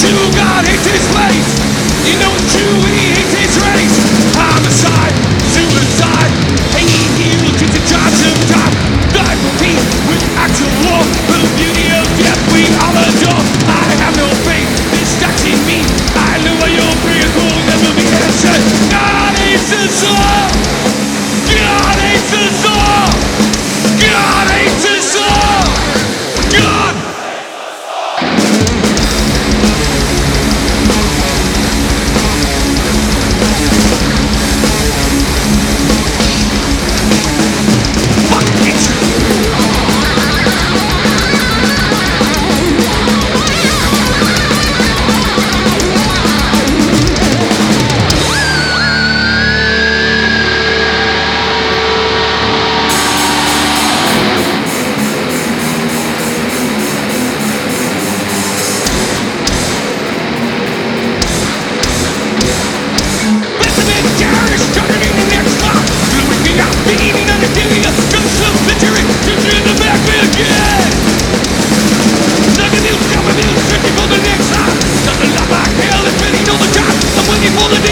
Jew, God hates his place. You know, Jew, he hates his race. Homicide. will